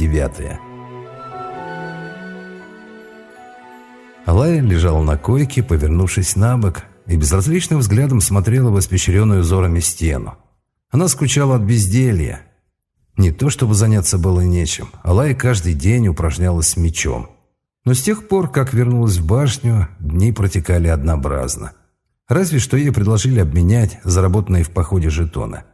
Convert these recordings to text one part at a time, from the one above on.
Девятая Алая лежала на койке, повернувшись на бок, и безразличным взглядом смотрела в испещренную узорами стену. Она скучала от безделья. Не то чтобы заняться было нечем. Алая каждый день упражнялась с мечом. Но с тех пор, как вернулась в башню, дни протекали однообразно. Разве что ей предложили обменять заработанные в походе жетоны.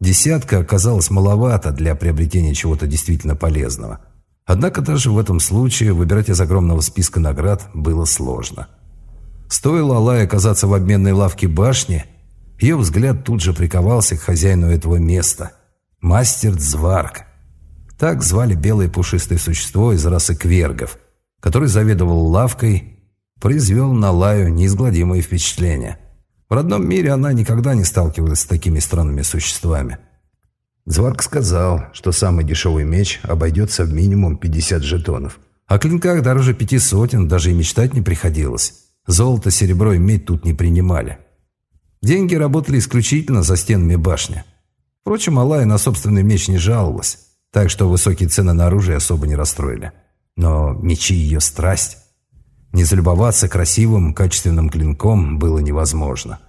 Десятка оказалась маловато для приобретения чего-то действительно полезного. Однако даже в этом случае выбирать из огромного списка наград было сложно. Стоило Алай оказаться в обменной лавке башни, ее взгляд тут же приковался к хозяину этого места – мастер Дзварк. Так звали белое пушистое существо из расы квергов, который заведовал лавкой, произвел на Лаю неизгладимое впечатление – в родном мире она никогда не сталкивалась с такими странными существами. Зварк сказал, что самый дешевый меч обойдется в минимум 50 жетонов. О клинках дороже пяти сотен даже и мечтать не приходилось. Золото, серебро и медь тут не принимали. Деньги работали исключительно за стенами башни. Впрочем, Алая на собственный меч не жаловалась, так что высокие цены на оружие особо не расстроили. Но мечи ее страсть. Не залюбоваться красивым, качественным клинком было невозможно.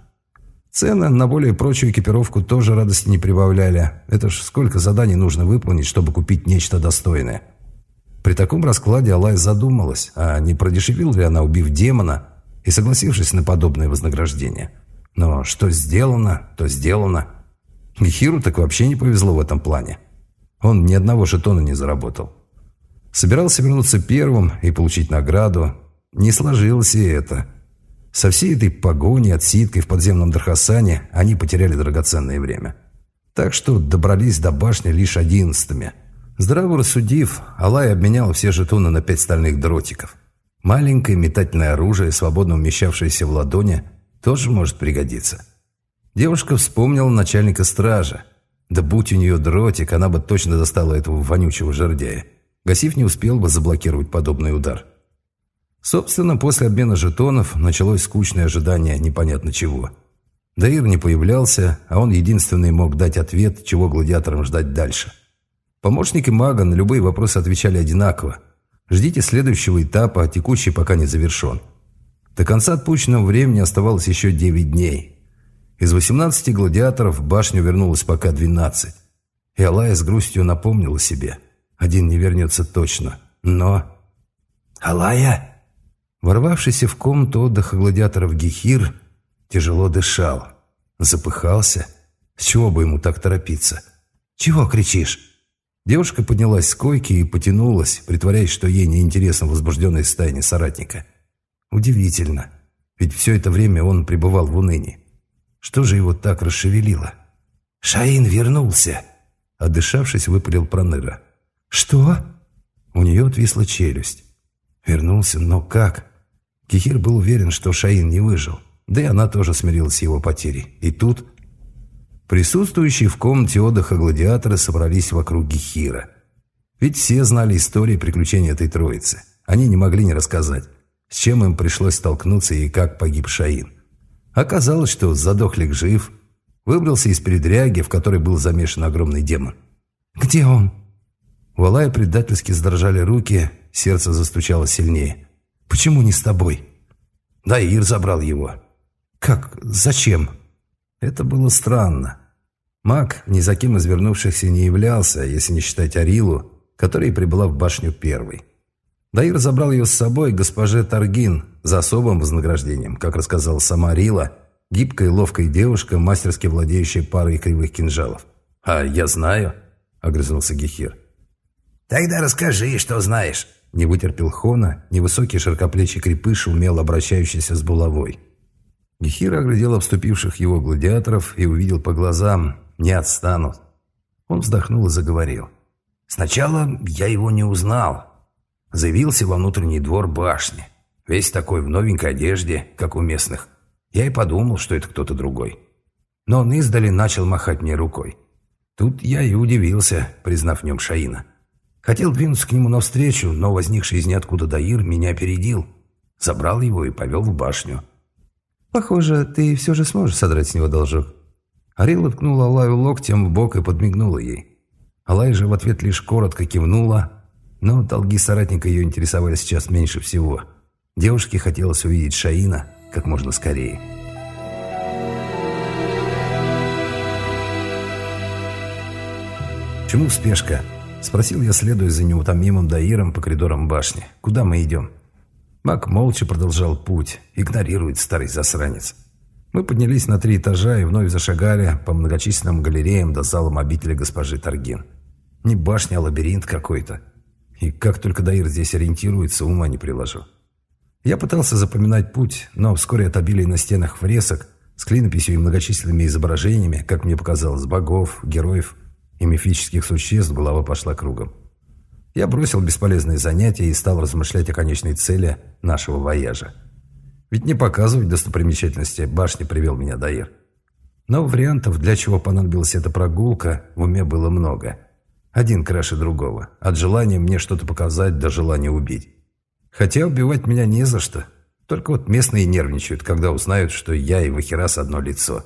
Цены на более прочую экипировку тоже радости не прибавляли. Это ж сколько заданий нужно выполнить, чтобы купить нечто достойное. При таком раскладе Алай задумалась, а не продешевил ли она, убив демона и согласившись на подобное вознаграждение. Но что сделано, то сделано. Гехиру так вообще не повезло в этом плане. Он ни одного жетона не заработал. Собирался вернуться первым и получить награду, не сложилось и это. Со всей этой погоней, отсидкой в подземном Дархасане они потеряли драгоценное время. Так что добрались до башни лишь одиннадцатыми. Здраво рассудив, Алай обменял все жетоны на пять стальных дротиков. Маленькое метательное оружие, свободно умещавшееся в ладони, тоже может пригодиться. Девушка вспомнила начальника стража. Да будь у нее дротик, она бы точно достала этого вонючего жердяя. Гасив не успел бы заблокировать подобный удар. Собственно, после обмена жетонов началось скучное ожидание непонятно чего. Даир не появлялся, а он единственный мог дать ответ, чего гладиаторам ждать дальше. Помощники мага на любые вопросы отвечали одинаково. Ждите следующего этапа, а текущий пока не завершен. До конца отпущенного времени оставалось еще 9 дней. Из 18 гладиаторов в башню вернулось пока 12. И Алая с грустью напомнила себе. Один не вернется точно. Но... «Алая!» Ворвавшийся в комнату отдыха гладиаторов Гехир тяжело дышал, запыхался. С чего бы ему так торопиться? «Чего кричишь?» Девушка поднялась с койки и потянулась, притворяясь, что ей неинтересно возбужденное состояние соратника. Удивительно, ведь все это время он пребывал в унынии. Что же его так расшевелило? «Шаин вернулся!» Отдышавшись, выпалил Проныра. «Что?» У нее отвисла челюсть. «Вернулся, но как?» Кихир был уверен, что Шаин не выжил. Да и она тоже смирилась с его потерей. И тут... Присутствующие в комнате отдыха гладиаторы собрались вокруг Гехира. Ведь все знали истории приключений этой троицы. Они не могли не рассказать, с чем им пришлось столкнуться и как погиб Шаин. Оказалось, что задохлик жив, выбрался из передряги, в которой был замешан огромный демон. «Где он?» У Алая предательски задрожали руки, сердце застучало сильнее. Почему не с тобой? Да, Ир забрал его. Как? Зачем? Это было странно. Маг ни за кем из вернувшихся не являлся, если не считать Арилу, которая прибыла в башню первой. Даир забрал ее с собой госпоже Таргин за особым вознаграждением, как рассказала сама Арила, гибкая и ловкая девушка, мастерски владеющая парой кривых кинжалов. «А я знаю», — огрызнулся Гехир. «Тогда расскажи, что знаешь», не вытерпел Хона, невысокий широкоплечий крепыш, умело обращающийся с булавой. Гехир оглядел обступивших его гладиаторов и увидел по глазам «не отстанут». Он вздохнул и заговорил. «Сначала я его не узнал. Заявился во внутренний двор башни. Весь такой в новенькой одежде, как у местных. Я и подумал, что это кто-то другой. Но он издали начал махать мне рукой. Тут я и удивился, признав в нем Шаина. Хотел двинуться к нему навстречу, но возникший из ниоткуда Даир меня опередил. Забрал его и повел в башню. «Похоже, ты все же сможешь содрать с него должок». Арил уткнула Алаю локтем в бок и подмигнула ей. Алай же в ответ лишь коротко кивнула, но долги соратника ее интересовали сейчас меньше всего. Девушке хотелось увидеть Шаина как можно скорее. «Чему спешка?» – спросил я, следуя за неутомимым Даиром по коридорам башни. «Куда мы идем?» Маг молча продолжал путь, игнорирует старый засранец. Мы поднялись на три этажа и вновь зашагали по многочисленным галереям до зала обители госпожи Таргин. Не башня, а лабиринт какой-то. И как только Даир здесь ориентируется, ума не приложу. Я пытался запоминать путь, но вскоре от обилия на стенах фресок с клинописью и многочисленными изображениями, как мне показалось, богов, героев и мифических существ, голова пошла кругом. Я бросил бесполезные занятия и стал размышлять о конечной цели нашего вояжа. Ведь не показывать достопримечательности башни привел меня Даир. Но вариантов, для чего понадобилась эта прогулка, в уме было много – один краше другого. От желания мне что-то показать до желания убить. Хотя убивать меня не за что. Только вот местные нервничают, когда узнают, что я и Вахирас одно лицо.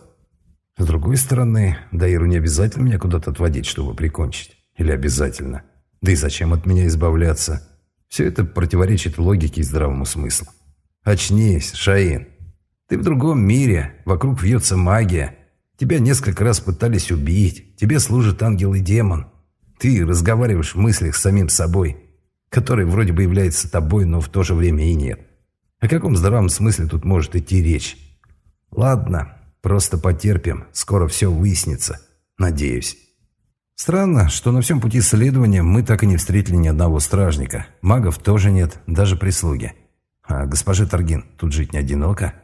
С другой стороны, Даиру не обязательно меня куда-то отводить, чтобы прикончить. Или обязательно. Да и зачем от меня избавляться? Все это противоречит логике и здравому смыслу. Очнись, Шаин. Ты в другом мире, вокруг вьется магия. Тебя несколько раз пытались убить. Тебе служит ангел и демон. Ты разговариваешь в мыслях с самим собой, который вроде бы является тобой, но в то же время и нет. О каком здравом смысле тут может идти речь? Ладно, просто потерпим, скоро все выяснится. Надеюсь. Странно, что на всем пути следования мы так и не встретили ни одного стражника. Магов тоже нет, даже прислуги. А госпожи Таргин тут жить не одиноко?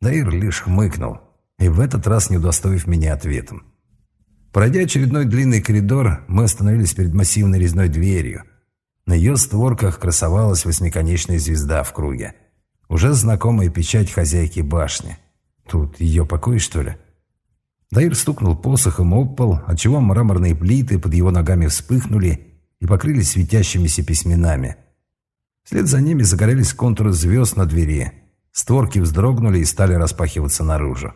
Даир лишь хмыкнул, и в этот раз не удостоив меня ответом. Пройдя очередной длинный коридор, мы остановились перед массивной резной дверью. На ее створках красовалась восьмиконечная звезда в круге. Уже знакомая печать хозяйки башни. Тут ее покой, что ли? Даир стукнул посохом об пол, отчего мраморные плиты под его ногами вспыхнули и покрылись светящимися письменами. Вслед за ними загорелись контуры звезд на двери. Створки вздрогнули и стали распахиваться наружу.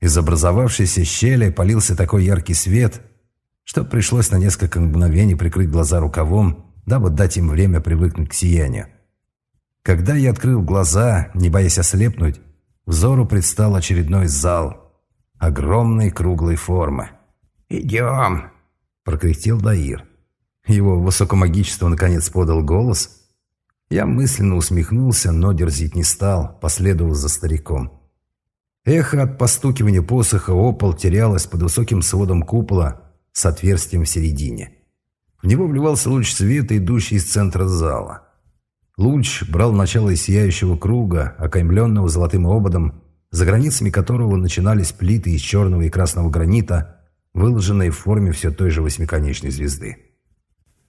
Из образовавшейся щели полился такой яркий свет, что пришлось на несколько мгновений прикрыть глаза рукавом, дабы дать им время привыкнуть к сиянию. Когда я открыл глаза, не боясь ослепнуть, взору предстал очередной зал, огромной круглой формы. «Идем!» – прокряхтел Даир. Его высокомагичество наконец подал голос. Я мысленно усмехнулся, но дерзить не стал, последовал за стариком. Эхо от постукивания посоха о пол терялось под высоким сводом купола с отверстием в середине. В него вливался луч света, идущий из центра зала. Луч брал начало из сияющего круга, окаймленного золотым ободом, за границами которого начинались плиты из черного и красного гранита, выложенные в форме все той же восьмиконечной звезды.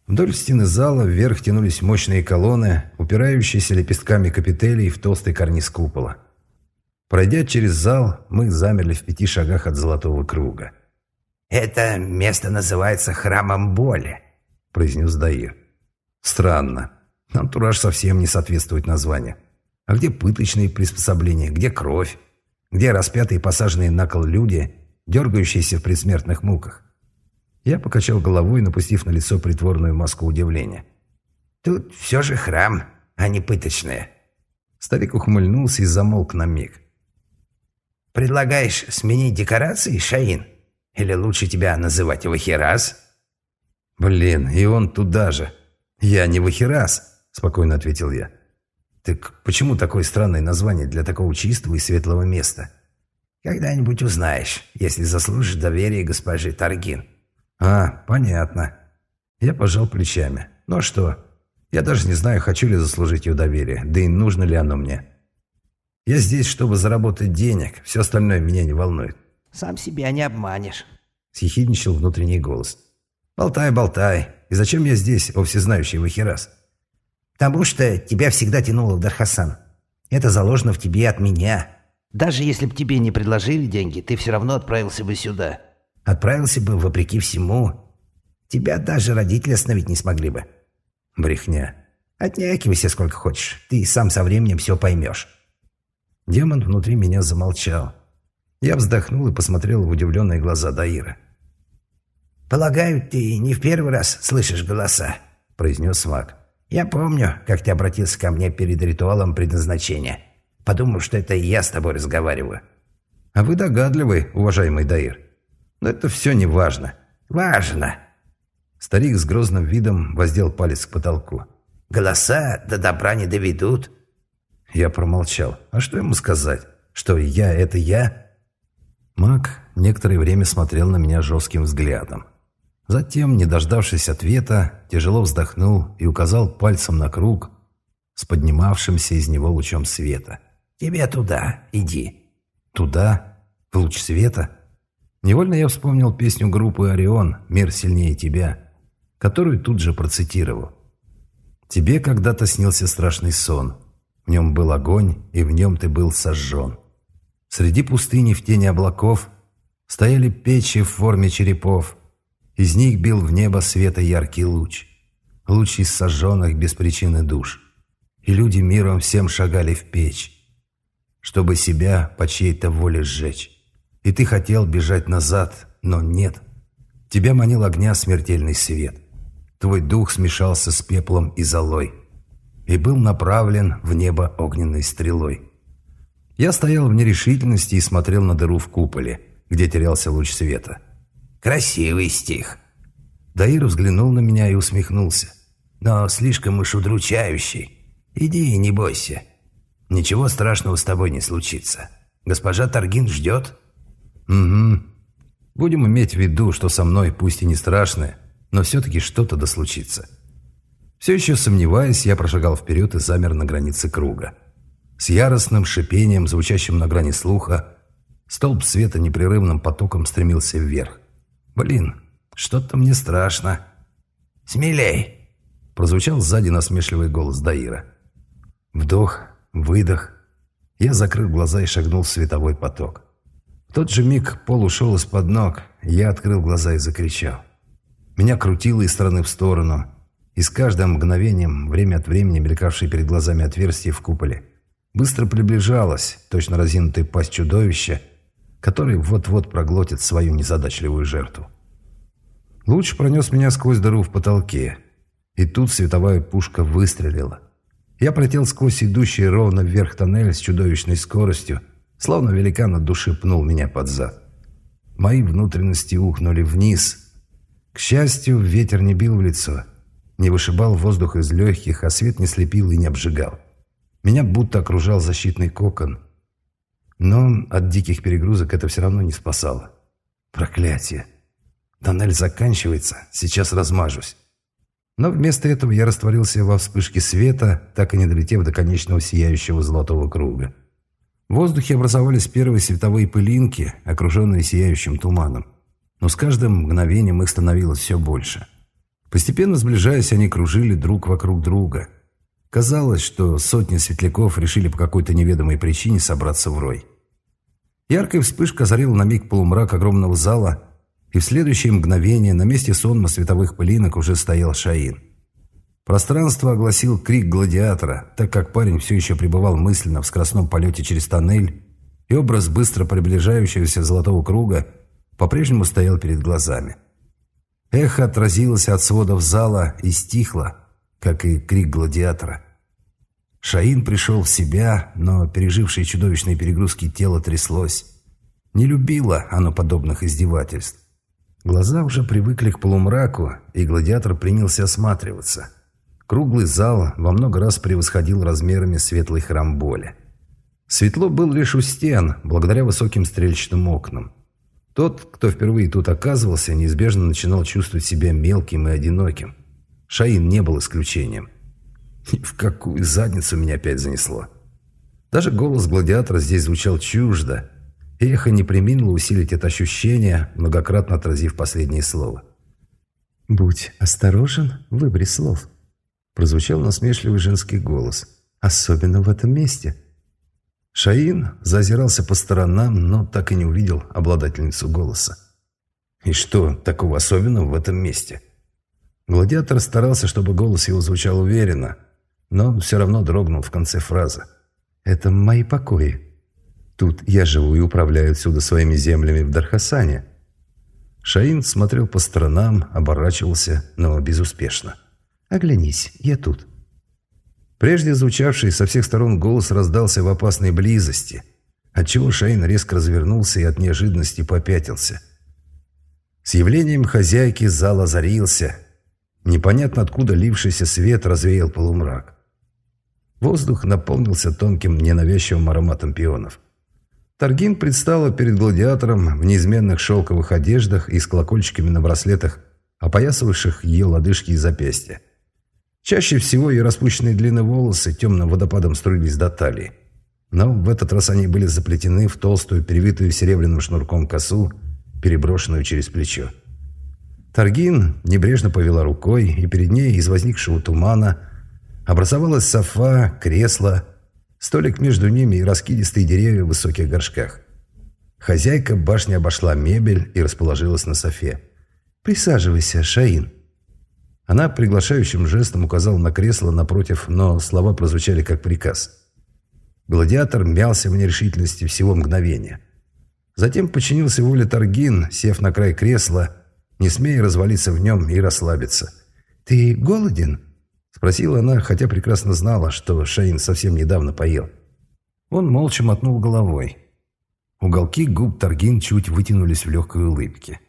Вдоль стены зала вверх тянулись мощные колонны, упирающиеся лепестками капителей в толстый карниз купола. Пройдя через зал, мы замерли в пяти шагах от золотого круга. «Это место называется храмом боли», — произнес Даир. «Странно. Антураж совсем не соответствует названию. А где пыточные приспособления? Где кровь? Где распятые посаженные на кол люди, дергающиеся в предсмертных муках?» Я покачал головой, напустив на лицо притворную маску удивления. «Тут все же храм, а не пыточное». Старик ухмыльнулся и замолк на миг. Предлагаешь сменить декорации, Шаин? Или лучше тебя называть Вахирас?» «Блин, и он туда же. Я не Вахирас», — спокойно ответил я. «Так почему такое странное название для такого чистого и светлого места?» «Когда-нибудь узнаешь, если заслужишь доверие госпожи Таргин». «А, понятно». Я пожал плечами. «Ну а что? Я даже не знаю, хочу ли заслужить ее доверие, да и нужно ли оно мне». Я здесь, чтобы заработать денег. Все остальное меня не волнует». «Сам себя не обманешь», — съехидничал внутренний голос. «Болтай, болтай. И зачем я здесь, о всезнающий Вахирас?» «Потому что тебя всегда тянуло в Дархасан. Это заложено в тебе от меня. Даже если бы тебе не предложили деньги, ты все равно отправился бы сюда. Отправился бы вопреки всему. Тебя даже родители остановить не смогли бы». «Брехня». «Отнякивайся сколько хочешь. Ты сам со временем все поймешь». Демон внутри меня замолчал. Я вздохнул и посмотрел в удивленные глаза Даира. «Полагаю, ты не в первый раз слышишь голоса», — произнес маг. «Я помню, как ты обратился ко мне перед ритуалом предназначения. Подумал, что это я с тобой разговариваю». «А вы догадливый, уважаемый Даир. Но это все не важно». «Важно». Старик с грозным видом воздел палец к потолку. «Голоса до добра не доведут». Я промолчал. «А что ему сказать? Что я — это я?» Маг некоторое время смотрел на меня жестким взглядом. Затем, не дождавшись ответа, тяжело вздохнул и указал пальцем на круг с поднимавшимся из него лучом света. «Тебе туда, иди». «Туда? В луч света?» Невольно я вспомнил песню группы «Орион» «Мир сильнее тебя», которую тут же процитировал. «Тебе когда-то снился страшный сон. В нем был огонь, и в нем ты был сожжен. Среди пустыни в тени облаков стояли печи в форме черепов, из них бил в небо света яркий луч. Луч из сожженных без причины душ. И люди миром всем шагали в печь, чтобы себя по чьей-то воле сжечь. И ты хотел бежать назад, но нет. Тебя манил огня смертельный свет. Твой дух смешался с пеплом и золой и был направлен в небо огненной стрелой. Я стоял в нерешительности и смотрел на дыру в куполе, где терялся луч света. Красивый стих. Даир взглянул на меня и усмехнулся. Но слишком уж удручающий. Иди и не бойся. Ничего страшного с тобой не случится. Госпожа Таргин ждет. Угу. Будем иметь в виду, что со мной, пусть и не страшное, но все-таки что-то да случится. Все еще сомневаясь, я прошагал вперед и замер на границе круга. С яростным шипением, звучащим на грани слуха, столб света непрерывным потоком стремился вверх. «Блин, что-то мне страшно». «Смелей!» – прозвучал сзади насмешливый голос Даира. Вдох, выдох. Я закрыл глаза и шагнул в световой поток. В тот же миг пол ушел из-под ног, я открыл глаза и закричал. Меня крутило из стороны в сторону, и с каждым мгновением, время от времени мелькавшее перед глазами отверстие в куполе, быстро приближалось, точно разинутая пасть чудовища, который вот-вот проглотит свою незадачливую жертву. Луч пронес меня сквозь дыру в потолке, и тут световая пушка выстрелила. Я пролетел сквозь идущий ровно вверх тоннель с чудовищной скоростью, словно великан от души пнул меня под зад. Мои внутренности ухнули вниз. К счастью, ветер не бил в лицо, не вышибал воздух из легких, а свет не слепил и не обжигал. Меня будто окружал защитный кокон — но от диких перегрузок это все равно не спасало. Проклятие. Тоннель заканчивается, сейчас размажусь. Но вместо этого я растворился во вспышке света, так и не долетев до конечного сияющего золотого круга. В воздухе образовались первые световые пылинки, окруженные сияющим туманом. Но с каждым мгновением их становилось все больше. Постепенно сближаясь, они кружили друг вокруг друга. Казалось, что сотни светляков решили по какой-то неведомой причине собраться в рой. Яркая вспышка озарила на миг полумрак огромного зала, и в следующее мгновение на месте сонма световых пылинок уже стоял Шаин. Пространство огласил крик гладиатора, так как парень все еще пребывал мысленно в скоростном полете через тоннель, и образ быстро приближающегося золотого круга по-прежнему стоял перед глазами. Эхо отразилось от сводов зала и стихло, как и крик гладиатора – Шаин пришел в себя, но пережившее чудовищные перегрузки тело тряслось. Не любило оно подобных издевательств. Глаза уже привыкли к полумраку, и гладиатор принялся осматриваться. Круглый зал во много раз превосходил размерами светлый храм боли. Светло был лишь у стен, благодаря высоким стрельчатым окнам. Тот, кто впервые тут оказывался, неизбежно начинал чувствовать себя мелким и одиноким. Шаин не был исключением – и в какую задницу меня опять занесло. Даже голос гладиатора здесь звучал чуждо. Эхо не приминуло усилить это ощущение, многократно отразив последнее слово. «Будь осторожен в выборе слов», — прозвучал насмешливый женский голос. «Особенно в этом месте». Шаин зазирался по сторонам, но так и не увидел обладательницу голоса. «И что такого особенного в этом месте?» Гладиатор старался, чтобы голос его звучал уверенно — но все равно дрогнул в конце фразы. «Это мои покои. Тут я живу и управляю отсюда своими землями в Дархасане». Шаин смотрел по сторонам, оборачивался, но безуспешно. «Оглянись, я тут». Прежде звучавший со всех сторон голос раздался в опасной близости, отчего Шаин резко развернулся и от неожиданности попятился. С явлением хозяйки зал озарился. Непонятно откуда лившийся свет развеял полумрак. Воздух наполнился тонким, ненавязчивым ароматом пионов. Таргин предстала перед гладиатором в неизменных шелковых одеждах и с колокольчиками на браслетах, опоясывавших ее лодыжки и запястья. Чаще всего ее распущенные длинные волосы темным водопадом струились до талии. Но в этот раз они были заплетены в толстую, перевитую серебряным шнурком косу, переброшенную через плечо. Таргин небрежно повела рукой, и перед ней из возникшего тумана образовалась софа, кресло, Столик между ними и раскидистые деревья в высоких горшках. Хозяйка башни обошла мебель и расположилась на софе. «Присаживайся, Шаин». Она приглашающим жестом указала на кресло напротив, но слова прозвучали как приказ. Гладиатор мялся в нерешительности всего мгновения. Затем подчинился воле Таргин, сев на край кресла, не смея развалиться в нем и расслабиться. «Ты голоден?» Спросила она, хотя прекрасно знала, что Шейн совсем недавно поел. Он молча мотнул головой. Уголки губ Таргин чуть вытянулись в легкой улыбке.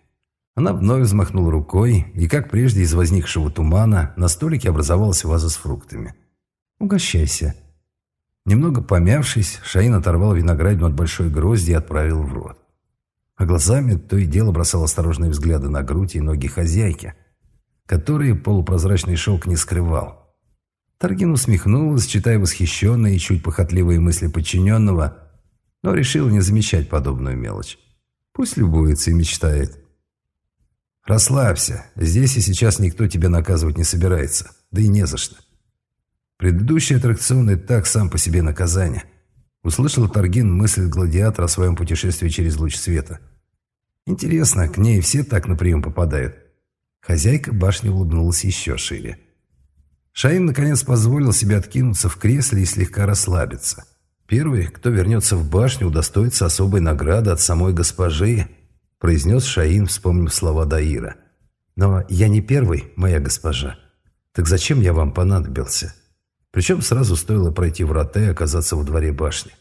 Она вновь взмахнула рукой, и, как прежде из возникшего тумана, на столике образовалась ваза с фруктами. «Угощайся». Немного помявшись, Шаин оторвал виноградину от большой грозди и отправил в рот. А глазами то и дело бросал осторожные взгляды на грудь и ноги хозяйки, которые полупрозрачный шелк не скрывал. Таргин усмехнулась, читая восхищенные и чуть похотливые мысли подчиненного, но решил не замечать подобную мелочь. Пусть любуется и мечтает. «Расслабься. Здесь и сейчас никто тебя наказывать не собирается. Да и не за что. Предыдущий аттракцион и так сам по себе наказание». Услышал Таргин мысль гладиатора о своем путешествии через луч света. «Интересно, к ней все так на прием попадают?» Хозяйка башни улыбнулась еще шире. Шаин наконец позволил себе откинуться в кресле и слегка расслабиться. Первый, кто вернется в башню, удостоится особой награды от самой госпожи, произнес Шаин, вспомнив слова Даира. «Но я не первый, моя госпожа. Так зачем я вам понадобился?» Причем сразу стоило пройти врата и оказаться во дворе башни.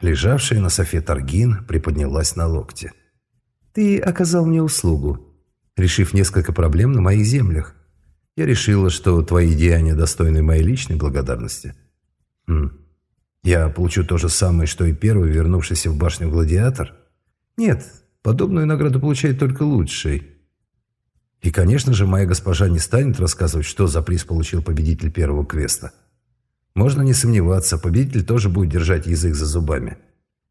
Лежавшая на софе Таргин приподнялась на локте. «Ты оказал мне услугу решив несколько проблем на моих землях. Я решила, что твои деяния достойны моей личной благодарности. Хм. Я получу то же самое, что и первый, вернувшийся в башню гладиатор? Нет, подобную награду получает только лучший. И, конечно же, моя госпожа не станет рассказывать, что за приз получил победитель первого квеста. Можно не сомневаться, победитель тоже будет держать язык за зубами.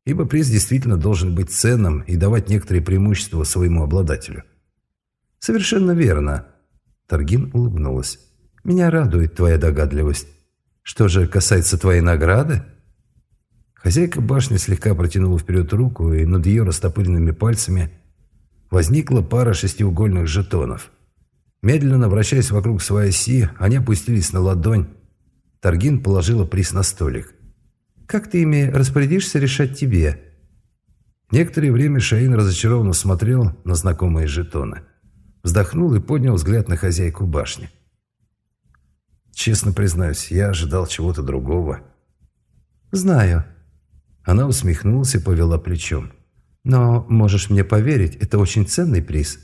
Ибо приз действительно должен быть ценным и давать некоторые преимущества своему обладателю. «Совершенно верно». Таргин улыбнулась. «Меня радует твоя догадливость. Что же касается твоей награды?» Хозяйка башни слегка протянула вперед руку, и над ее растопыренными пальцами возникла пара шестиугольных жетонов. Медленно вращаясь вокруг своей оси, они опустились на ладонь. Таргин положила приз на столик. «Как ты ими распорядишься, решать тебе?» Некоторое время Шаин разочарованно смотрел на знакомые жетоны вздохнул и поднял взгляд на хозяйку башни. «Честно признаюсь, я ожидал чего-то другого». «Знаю». Она усмехнулась и повела плечом. «Но, можешь мне поверить, это очень ценный приз.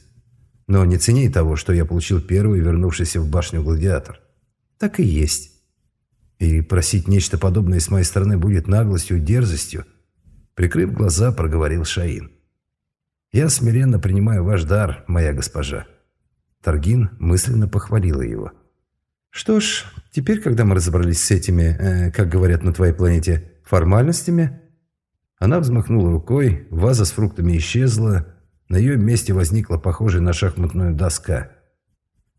Но не цени того, что я получил первый, вернувшийся в башню гладиатор. Так и есть. И просить нечто подобное с моей стороны будет наглостью и дерзостью». Прикрыв глаза, проговорил Шаин. «Я смиренно принимаю ваш дар, моя госпожа». Таргин мысленно похвалила его. «Что ж, теперь, когда мы разобрались с этими, э, как говорят на твоей планете, формальностями...» Она взмахнула рукой, ваза с фруктами исчезла, на ее месте возникла похожая на шахматную доска.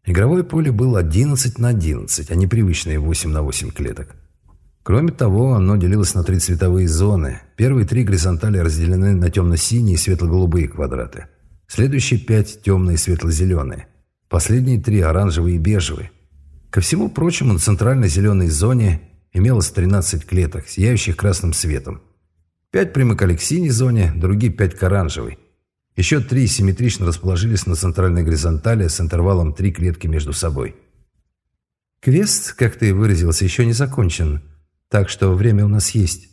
Игровое поле было 11 на 11, а не привычные 8 на 8 клеток. Кроме того, оно делилось на три цветовые зоны. Первые три горизонтали разделены на темно-синие и светло-голубые квадраты. Следующие пять – темные и светло-зеленые. Последние три – оранжевые и бежевые. Ко всему прочему, на центральной зеленой зоне имелось 13 клеток, сияющих красным светом. Пять примыкали к синей зоне, другие пять к оранжевой. Еще три симметрично расположились на центральной горизонтали с интервалом три клетки между собой. «Квест, как ты выразился, еще не закончен, так что время у нас есть.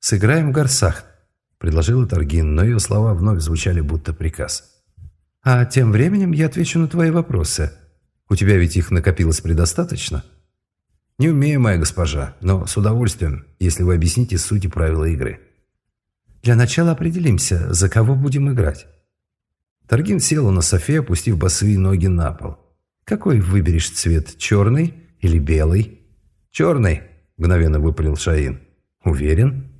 Сыграем в горсах», — предложила Таргин, но ее слова вновь звучали будто приказ. «А тем временем я отвечу на твои вопросы. У тебя ведь их накопилось предостаточно?» «Не умею, моя госпожа, но с удовольствием, если вы объясните суть и правила игры». «Для начала определимся, за кого будем играть». Таргин села на софе, опустив босые ноги на пол. «Какой выберешь цвет, черный или белый?» «Черный», — мгновенно выпалил Шаин. «Уверен?»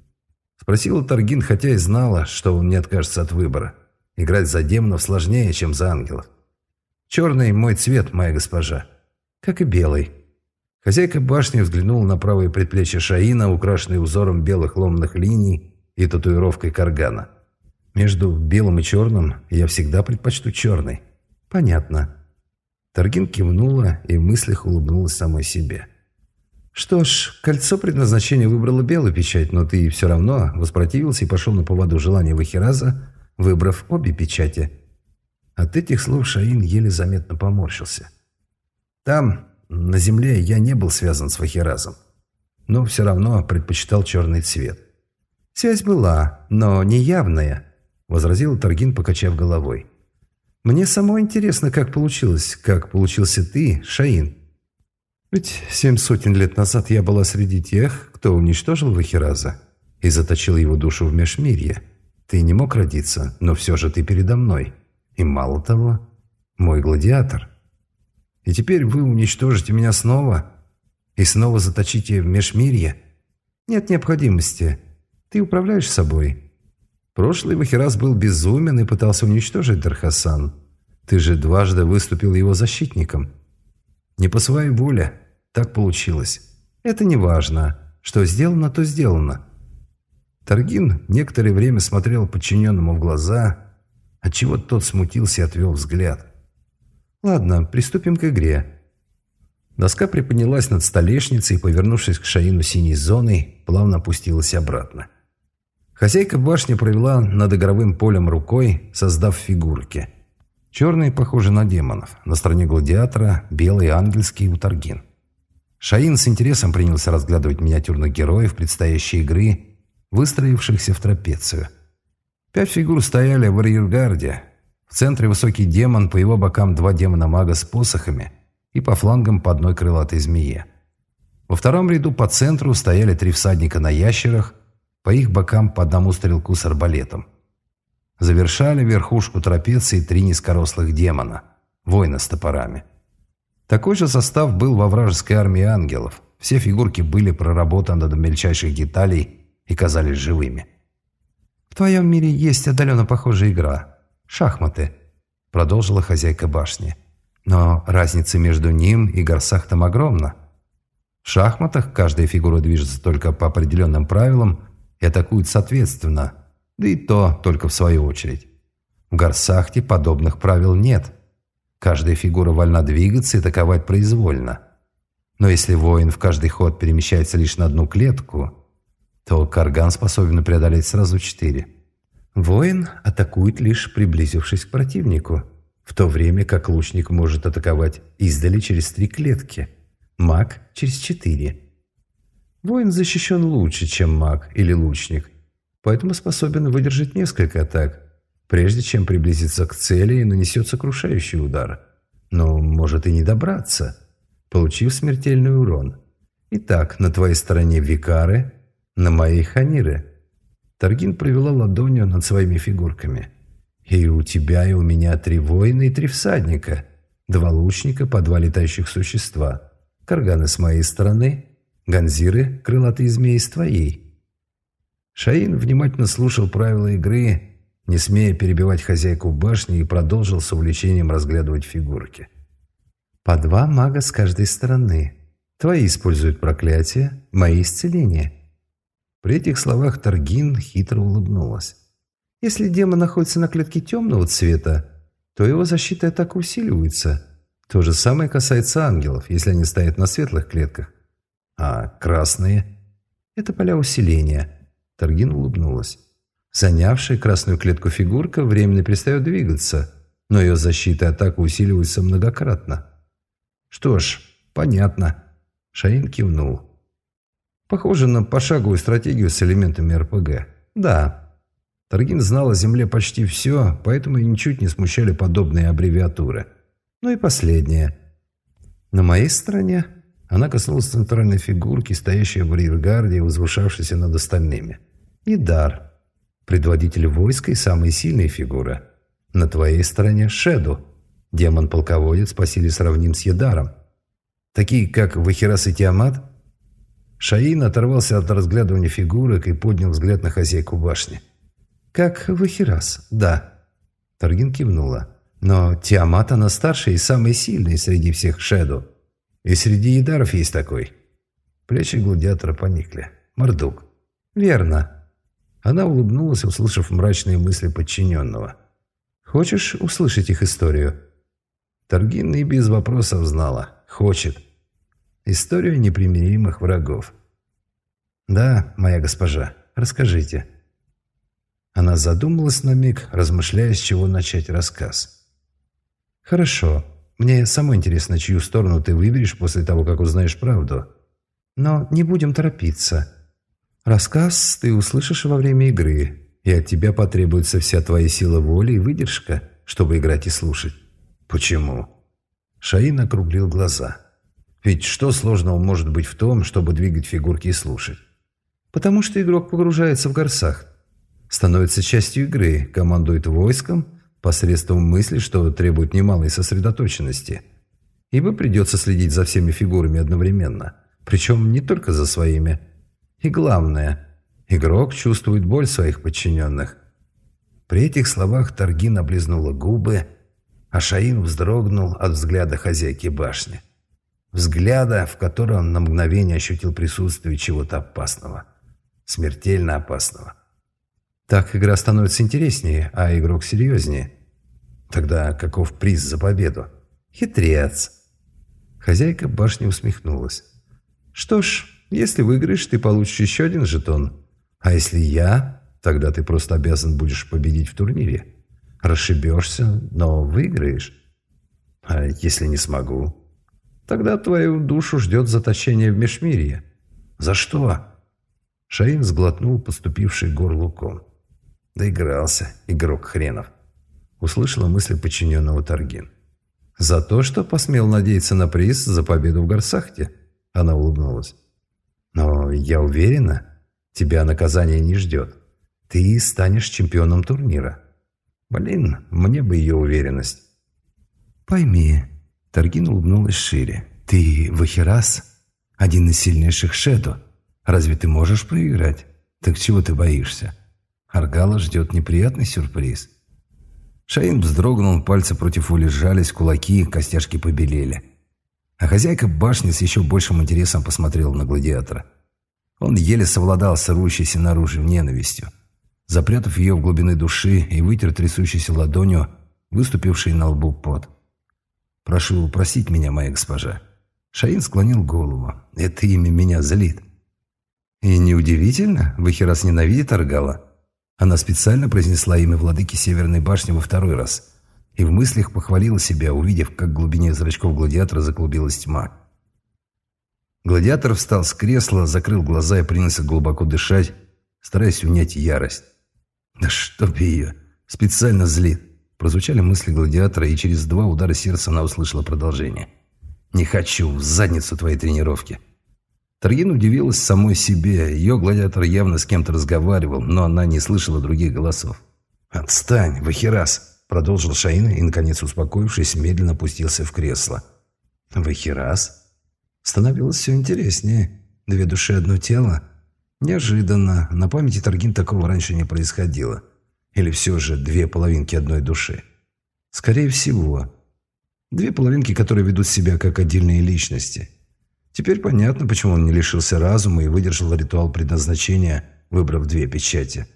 Спросила Таргин, хотя и знала, что он не откажется от выбора. Играть за демонов сложнее, чем за ангелов. «Черный – мой цвет, моя госпожа. Как и белый». Хозяйка башни взглянула на правое предплечье Шаина, украшенное узором белых ломных линий и татуировкой каргана. «Между белым и черным я всегда предпочту черный». «Понятно». Таргин кивнула и в мыслях улыбнулась самой себе. «Что ж, кольцо предназначения выбрало белую печать, но ты все равно воспротивился и пошел на поводу желания Вахираза, выбрав обе печати». От этих слов Шаин еле заметно поморщился. «Там, на земле я не был связан с Вахиразом, но все равно предпочитал черный цвет. Связь была, но неявная, возразил Таргин, покачав головой. Мне самое интересно, как получилось, как получился ты, Шаин. Ведь семь сотен лет назад я была среди тех, кто уничтожил Вахираза и заточил его душу в межмирье. Ты не мог родиться, но все же ты передо мной. И мало того, мой гладиатор. И теперь вы уничтожите меня снова и снова заточите в межмирье? Нет необходимости. Ты управляешь собой. Прошлый Вахирас был безумен и пытался уничтожить Дархасан. Ты же дважды выступил его защитником. Не по своей воле. Так получилось. Это не важно. Что сделано, то сделано. Таргин некоторое время смотрел подчиненному в глаза, отчего тот смутился и отвел взгляд. «Ладно, приступим к игре». Доска приподнялась над столешницей и, повернувшись к Шаину синей зоной, плавно опустилась обратно. Хозяйка башни провела над игровым полем рукой, создав фигурки. Черные похожи на демонов, на стороне гладиатора белый ангельский у Таргин. Шаин с интересом принялся разглядывать миниатюрных героев предстоящей игры, выстроившихся в трапецию. Пять фигур стояли в арьергарде, в центре высокий демон, по его бокам два демона-мага с посохами и по флангам по одной крылатой змее. Во втором ряду по центру стояли три всадника на ящерах, по их бокам по одному стрелку с арбалетом. Завершали верхушку трапеции три низкорослых демона, воина с топорами. Такой же состав был во вражеской армии ангелов. Все фигурки были проработаны до мельчайших деталей и казались живыми. «В твоем мире есть отдаленно похожая игра», «Шахматы», — продолжила хозяйка башни. «Но разница между ним и Гарсахтом огромна. В шахматах каждая фигура движется только по определенным правилам и атакует соответственно, да и то только в свою очередь. В Гарсахте подобных правил нет. Каждая фигура вольна двигаться и атаковать произвольно. Но если воин в каждый ход перемещается лишь на одну клетку, то Карган способен преодолеть сразу четыре. Воин атакует лишь приблизившись к противнику, в то время как лучник может атаковать издали через три клетки, маг через четыре. Воин защищен лучше, чем маг или лучник, поэтому способен выдержать несколько атак, прежде чем приблизиться к цели и нанесет сокрушающий удар. Но может и не добраться, получив смертельный урон. Итак, на твоей стороне викары, на моей ханиры – Таргин провела ладонью над своими фигурками. «И у тебя, и у меня три воина и три всадника. Два лучника по два летающих существа. Карганы с моей стороны, ганзиры, крылатые змеи с твоей». Шаин внимательно слушал правила игры, не смея перебивать хозяйку башни, и продолжил с увлечением разглядывать фигурки. «По два мага с каждой стороны. Твои используют проклятие, мои исцеление». При этих словах Таргин хитро улыбнулась. Если демон находится на клетке темного цвета, то его защита так усиливается. То же самое касается ангелов, если они стоят на светлых клетках. А красные – это поля усиления. Таргин улыбнулась. Занявшая красную клетку фигурка временно перестает двигаться, но ее защита и атака усиливаются многократно. Что ж, понятно. Шаин кивнул. Похоже на пошаговую стратегию с элементами РПГ. Да. Таргин знал о Земле почти все, поэтому и ничуть не смущали подобные аббревиатуры. Ну и последнее. На моей стороне она коснулась центральной фигурки, стоящей в рейргарде и возвышавшейся над остальными. И дар. Предводитель войска и самая сильная фигура. На твоей стороне Шеду. Демон-полководец по силе сравним с Едаром. Такие, как Вахирас и Тиамат. Шаин оторвался от разглядывания фигурок и поднял взгляд на хозяйку башни. «Как Вахирас, да». Таргин кивнула. «Но Тиамат она старшая и самая сильная среди всех Шеду. И среди Едаров есть такой». Плечи гладиатора поникли. «Мордук». «Верно. Она улыбнулась, услышав мрачные мысли подчиненного. «Хочешь услышать их историю?» Торгин и без вопросов знала. «Хочет». Историю непримиримых врагов. «Да, моя госпожа, расскажите». Она задумалась на миг, размышляя, с чего начать рассказ. «Хорошо. Мне самой интересно, чью сторону ты выберешь после того, как узнаешь правду. Но не будем торопиться. Рассказ ты услышишь во время игры, и от тебя потребуется вся твоя сила воли и выдержка, чтобы играть и слушать. Почему? Шаин округлил глаза. Ведь что сложного может быть в том, чтобы двигать фигурки и слушать? Потому что игрок погружается в горсах, становится частью игры, командует войском посредством мысли, что требует немалой сосредоточенности. Ибо придется следить за всеми фигурами одновременно, причем не только за своими, и главное, игрок чувствует боль своих подчиненных. При этих словах Таргин облизнула губы, а Шаин вздрогнул от взгляда хозяйки башни. Взгляда, в котором он на мгновение ощутил присутствие чего-то опасного. Смертельно опасного. Так игра становится интереснее, а игрок серьезнее. Тогда каков приз за победу? Хитрец. Хозяйка башни усмехнулась. Что ж, если выиграешь, ты получишь еще один жетон. А если я, тогда ты просто обязан будешь победить в турнире. Расшибешься, но выиграешь. А если не смогу? Тогда твою душу ждет заточение в Межмирье. За что? Шаин сглотнул поступивший горлуком. Доигрался, игрок хренов. Услышала мысль подчиненного Таргин. За то, что посмел надеяться на приз за победу в Гарсахте. Она улыбнулась. Но я уверена, тебя наказание не ждет. Ты станешь чемпионом турнира. Блин, мне бы ее уверенность. Пойми, Таргин улыбнулась шире. Ты Вахирас, один из сильнейших Шеду. Разве ты можешь проиграть? Так чего ты боишься? Аргала ждет неприятный сюрприз. Шаин вздрогнул, пальцы против воли сжались, кулаки, костяшки побелели. А хозяйка башни с еще большим интересом посмотрела на гладиатора. Он еле совладал с рвущейся наружу ненавистью. Запрятав ее в глубины души и вытер трясущейся ладонью, выступивший на лбу пот. «Прошу простить меня, моя госпожа». Шаин склонил голову. «Это имя меня злит». «И неудивительно, Вахирас ненавидит Аргала». Она специально произнесла имя владыки Северной башни во второй раз – и в мыслях похвалила себя, увидев, как в глубине зрачков гладиатора заклубилась тьма. Гладиатор встал с кресла, закрыл глаза и принялся глубоко дышать, стараясь унять ярость. «Да чтоб ее! Специально злит!» Прозвучали мысли гладиатора, и через два удара сердца она услышала продолжение. «Не хочу в задницу твоей тренировки!» Таргин удивилась самой себе. Ее гладиатор явно с кем-то разговаривал, но она не слышала других голосов. «Отстань, Вахирас!» Продолжил Шаин и, наконец успокоившись, медленно опустился в кресло. «Вахирас?» Становилось все интереснее. Две души, одно тело. Неожиданно. На памяти Таргин такого раньше не происходило. Или все же две половинки одной души. Скорее всего. Две половинки, которые ведут себя как отдельные личности. Теперь понятно, почему он не лишился разума и выдержал ритуал предназначения, выбрав две печати.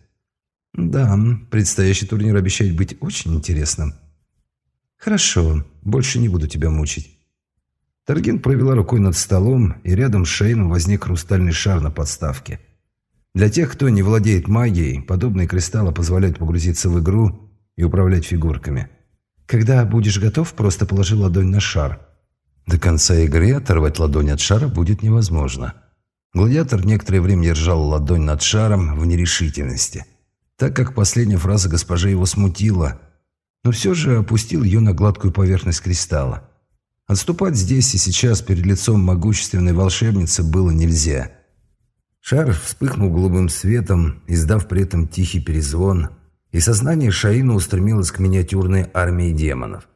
Да, предстоящий турнир обещает быть очень интересным. Хорошо, больше не буду тебя мучить. Таргин провела рукой над столом, и рядом с Шейном возник хрустальный шар на подставке. Для тех, кто не владеет магией, подобные кристаллы позволяют погрузиться в игру и управлять фигурками. Когда будешь готов, просто положи ладонь на шар. До конца игры оторвать ладонь от шара будет невозможно. Гладиатор некоторое время держал ладонь над шаром в нерешительности, так как последняя фраза госпожи его смутила, но все же опустил ее на гладкую поверхность кристалла. Отступать здесь и сейчас перед лицом могущественной волшебницы было нельзя. Шар вспыхнул голубым светом, издав при этом тихий перезвон, и сознание Шаина устремилось к миниатюрной армии демонов.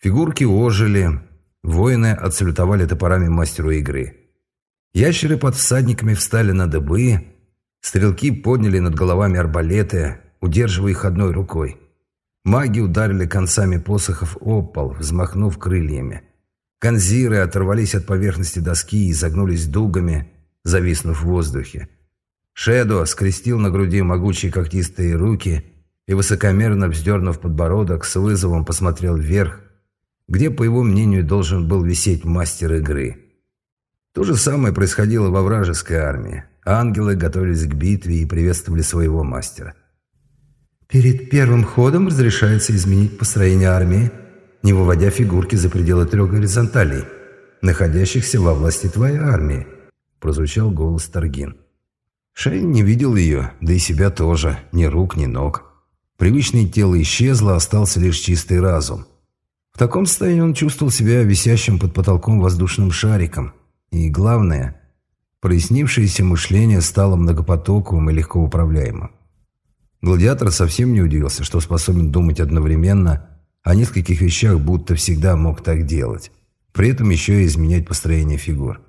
Фигурки ожили, воины отсалютовали топорами мастеру игры. Ящеры под всадниками встали на дыбы, стрелки подняли над головами арбалеты, удерживая их одной рукой. Маги ударили концами посохов об пол, взмахнув крыльями. Конзиры оторвались от поверхности доски и загнулись дугами, зависнув в воздухе. Шедо скрестил на груди могучие когтистые руки и, высокомерно вздернув подбородок, с вызовом посмотрел вверх, где, по его мнению, должен был висеть мастер игры. То же самое происходило во вражеской армии. Ангелы готовились к битве и приветствовали своего мастера. «Перед первым ходом разрешается изменить построение армии», не выводя фигурки за пределы трех горизонталей, находящихся во власти твоей армии», – прозвучал голос Таргин. Шейн не видел ее, да и себя тоже, ни рук, ни ног. Привычное тело исчезло, остался лишь чистый разум. В таком состоянии он чувствовал себя висящим под потолком воздушным шариком. И главное, прояснившееся мышление стало многопотоковым и легко управляемым. Гладиатор совсем не удивился, что способен думать одновременно о нескольких вещах будто всегда мог так делать. При этом еще и изменять построение фигур.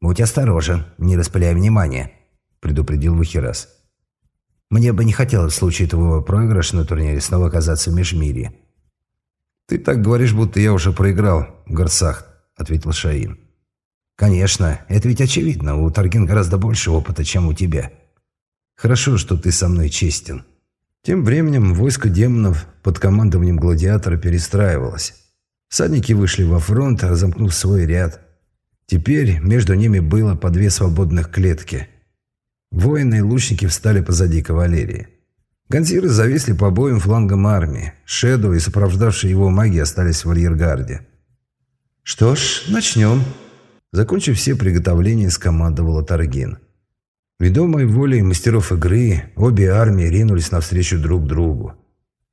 «Будь осторожен, не распыляй внимание», – предупредил Вахирас. «Мне бы не хотелось в случае твоего проигрыша на турнире снова оказаться в Межмирье». «Ты так говоришь, будто я уже проиграл в Гарсах», – ответил Шаин. «Конечно, это ведь очевидно. У Таргин гораздо больше опыта, чем у тебя». «Хорошо, что ты со мной честен», тем временем войско демонов под командованием гладиатора перестраивалось. Всадники вышли во фронт, разомкнув свой ряд. Теперь между ними было по две свободных клетки. Воины и лучники встали позади кавалерии. Гонзиры зависли по обоим флангам армии. Шеду и сопровождавшие его маги остались в арьергарде. «Что ж, начнем». Закончив все приготовления, скомандовала Таргин. Ведомой волей мастеров игры, обе армии ринулись навстречу друг другу.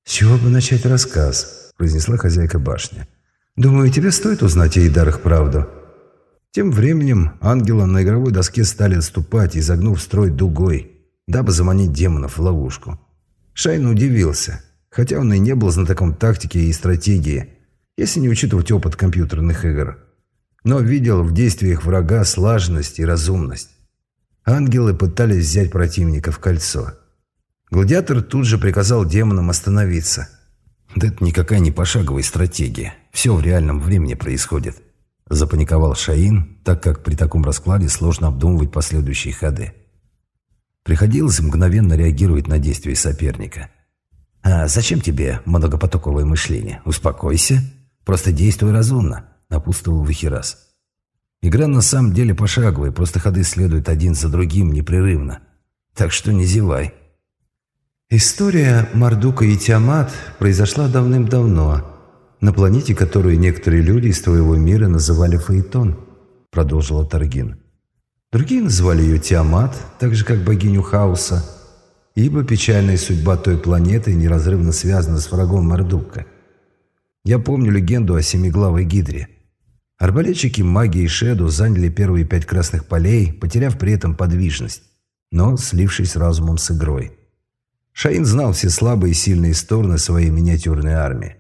«С чего бы начать рассказ?» – произнесла хозяйка башни. «Думаю, тебе стоит узнать о Идарах правду». Тем временем ангелы на игровой доске стали отступать, изогнув строй дугой, дабы заманить демонов в ловушку. Шайн удивился, хотя он и не был знатоком тактики и стратегии, если не учитывать опыт компьютерных игр. Но видел в действиях врага слаженность и разумность. Ангелы пытались взять противника в кольцо. Гладиатор тут же приказал демонам остановиться. «Да это никакая не пошаговая стратегия. Все в реальном времени происходит», – запаниковал Шаин, так как при таком раскладе сложно обдумывать последующие ходы. Приходилось мгновенно реагировать на действия соперника. «А зачем тебе многопотоковое мышление? Успокойся. Просто действуй разумно», – напутствовал Вахирас. Игра на самом деле пошаговая, просто ходы следуют один за другим непрерывно. Так что не зевай. История Мардука и Тиамат произошла давным-давно, на планете, которую некоторые люди из твоего мира называли Фаэтон, продолжила Таргин. Другие называли ее Тиамат, так же как богиню хаоса, ибо печальная судьба той планеты неразрывно связана с врагом Мардука. Я помню легенду о семиглавой гидре – Арбалетчики маги и Шеду заняли первые пять красных полей, потеряв при этом подвижность, но слившись разумом с игрой. Шаин знал все слабые и сильные стороны своей миниатюрной армии,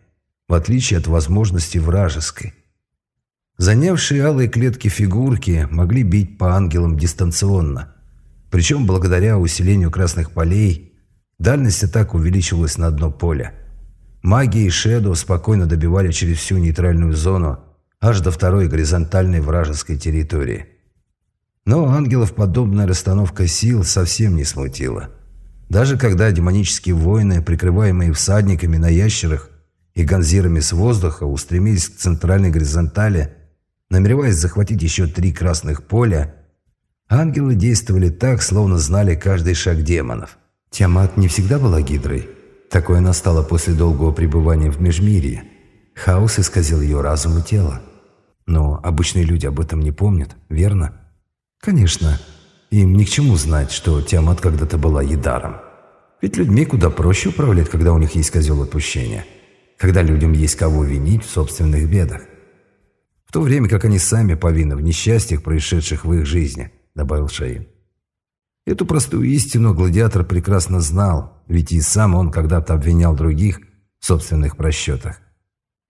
в отличие от возможностей вражеской. Занявшие алые клетки фигурки могли бить по ангелам дистанционно, причем благодаря усилению красных полей дальность атак увеличивалась на одно поле. Маги и Шеду спокойно добивали через всю нейтральную зону, аж до второй горизонтальной вражеской территории. Но ангелов подобная расстановка сил совсем не смутила. Даже когда демонические воины, прикрываемые всадниками на ящерах и гонзирами с воздуха, устремились к центральной горизонтали, намереваясь захватить еще три красных поля, Ангелы действовали так, словно знали каждый шаг демонов. Тиамат не всегда была гидрой. Такое настало после долгого пребывания в Межмирье. Хаос исказил ее разум и тело. Но обычные люди об этом не помнят, верно? Конечно. Им ни к чему знать, что Тиамат когда-то была Едаром. Ведь людьми куда проще управлять, когда у них есть козел отпущения. Когда людям есть кого винить в собственных бедах. В то время как они сами повинны в несчастьях, происшедших в их жизни, добавил Шаин. Эту простую истину гладиатор прекрасно знал, ведь и сам он когда-то обвинял других в собственных просчетах.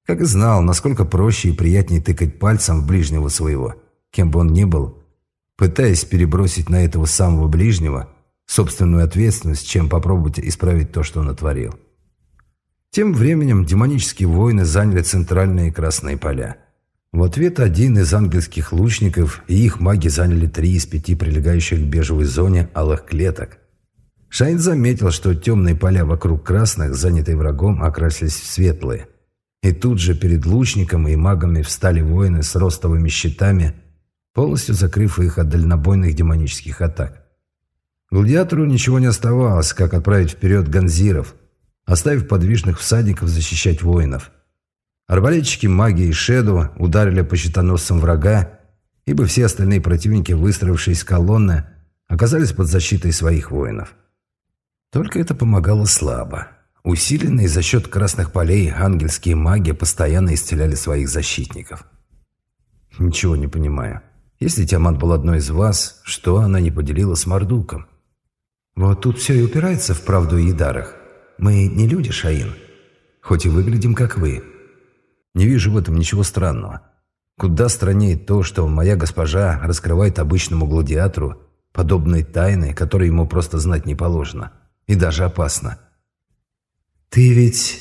Как и знал, насколько проще и приятнее тыкать пальцем в ближнего своего, кем бы он ни был, пытаясь перебросить на этого самого ближнего собственную ответственность, чем попробовать исправить то, что он натворил. Тем временем демонические воины заняли центральные красные поля. В ответ один из ангельских лучников и их маги заняли три из пяти прилегающих к бежевой зоне алых клеток. Шайн заметил, что темные поля вокруг красных, занятые врагом, окрасились в светлые. И тут же перед лучником и магами встали воины с ростовыми щитами, полностью закрыв их от дальнобойных демонических атак. Гладиатору ничего не оставалось, как отправить вперед ганзиров, оставив подвижных всадников защищать воинов – Арбалетчики магии и Шеду ударили по щитоносцам врага, ибо все остальные противники, выстроившись колонны, оказались под защитой своих воинов. Только это помогало слабо. Усиленные за счет красных полей ангельские маги постоянно исцеляли своих защитников. Ничего не понимаю. Если Тиамат был одной из вас, что она не поделила с Мардуком? Вот тут все и упирается в правду и дарах. Мы не люди, Шаин. Хоть и выглядим, как вы. Не вижу в этом ничего странного. Куда страннее то, что моя госпожа раскрывает обычному гладиатору подобные тайны, которые ему просто знать не положено. И даже опасно. «Ты ведь...»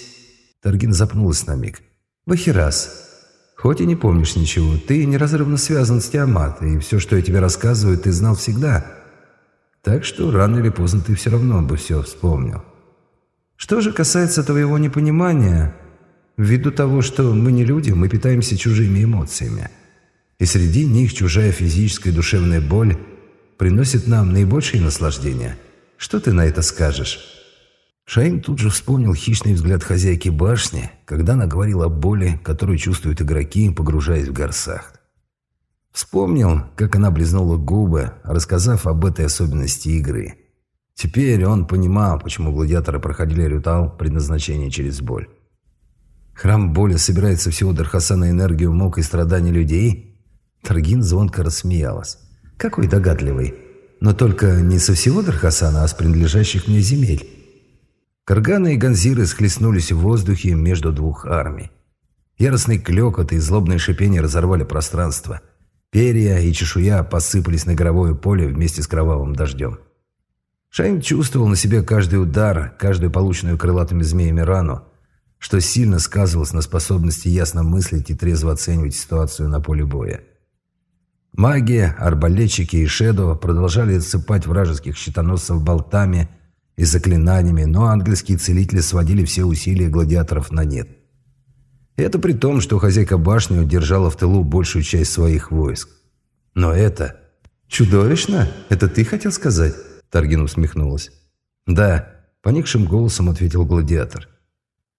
Таргин запнулась на миг. «Вахирас, хоть и не помнишь ничего, ты неразрывно связан с Тиамат, и все, что я тебе рассказываю, ты знал всегда. Так что рано или поздно ты все равно бы все вспомнил. Что же касается твоего непонимания, Ввиду того, что мы не люди, мы питаемся чужими эмоциями. И среди них чужая физическая и душевная боль приносит нам наибольшее наслаждение. Что ты на это скажешь?» Шаин тут же вспомнил хищный взгляд хозяйки башни, когда она говорила о боли, которую чувствуют игроки, погружаясь в горсахт. Вспомнил, как она близнула губы, рассказав об этой особенности игры. Теперь он понимал, почему гладиаторы проходили ритуал предназначения через боль. Храм боли собирает со всего Дархасана энергию мук и страданий людей?» Таргин звонко рассмеялась. «Какой догадливый. Но только не со всего Дархасана, а с принадлежащих мне земель». Карганы и ганзиры схлестнулись в воздухе между двух армий. Яростный клёкот и злобное шипение разорвали пространство. Перья и чешуя посыпались на горовое поле вместе с кровавым дождем. Шайн чувствовал на себе каждый удар, каждую полученную крылатыми змеями рану, что сильно сказывалось на способности ясно мыслить и трезво оценивать ситуацию на поле боя. Маги, арбалетчики и Шедо продолжали отсыпать вражеских щитоносцев болтами и заклинаниями, но ангельские целители сводили все усилия гладиаторов на нет. Это при том, что хозяйка башни удержала в тылу большую часть своих войск. Но это... «Чудовищно? Это ты хотел сказать?» Таргин усмехнулась. «Да», — поникшим голосом ответил гладиатор.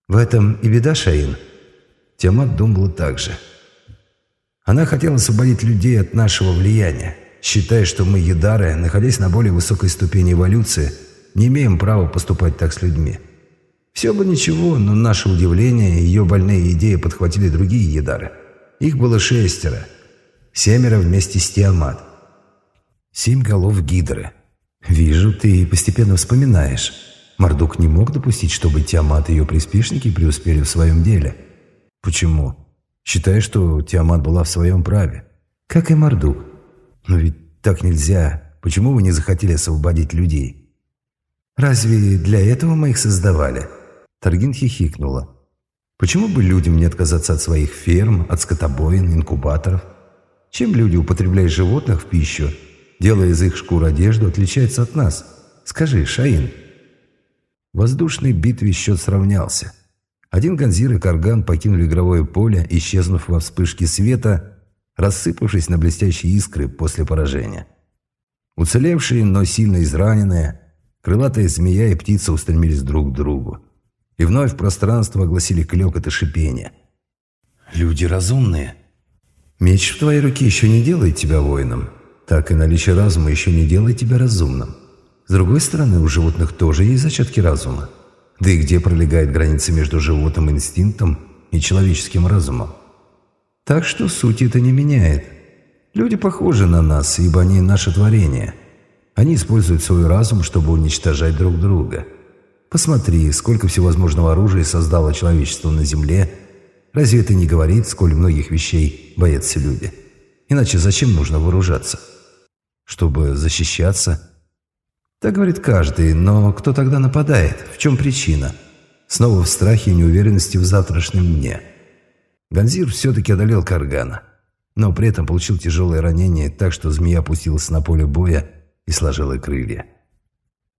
В этом и беда, Шаин. Тиамат думала так же. Она хотела освободить людей от нашего влияния, считая, что мы, едары, находясь на более высокой ступени эволюции, не имеем права поступать так с людьми. Все бы ничего, но наше удивление ее больные идеи подхватили другие едары. Их было шестеро. Семеро вместе с Тиамат. Семь голов гидры. Вижу, ты постепенно вспоминаешь. Мордук не мог допустить, чтобы Тиамат и ее приспешники преуспели в своем деле. Почему? Считая, что Тиамат была в своем праве. Как и Мордук. Но ведь так нельзя. Почему вы не захотели освободить людей? Разве для этого мы их создавали? Таргин хихикнула. Почему бы людям не отказаться от своих ферм, от скотобоин, инкубаторов? Чем люди, употребляя животных в пищу, делая из их шкур одежду, отличаются от нас? Скажи, Шаин. В воздушной битве счет сравнялся. Один Ганзир и Карган покинули игровое поле, исчезнув во вспышке света, рассыпавшись на блестящие искры после поражения. Уцелевшие, но сильно израненные, крылатая змея и птица устремились друг к другу. И вновь пространство огласили клёкот и шипение. «Люди разумные. Меч в твоей руке еще не делает тебя воином, так и наличие разума еще не делает тебя разумным. С другой стороны, у животных тоже есть зачатки разума. Да и где пролегает граница между животным инстинктом и человеческим разумом? Так что суть это не меняет. Люди похожи на нас, ибо они наше творение. Они используют свой разум, чтобы уничтожать друг друга. Посмотри, сколько всевозможного оружия создало человечество на Земле. Разве это не говорит, сколь многих вещей боятся люди? Иначе зачем нужно вооружаться? Чтобы защищаться – так говорит каждый, но кто тогда нападает? В чем причина? Снова в страхе и неуверенности в завтрашнем дне. Ганзир все-таки одолел Каргана, но при этом получил тяжелое ранение, так что змея опустилась на поле боя и сложила крылья.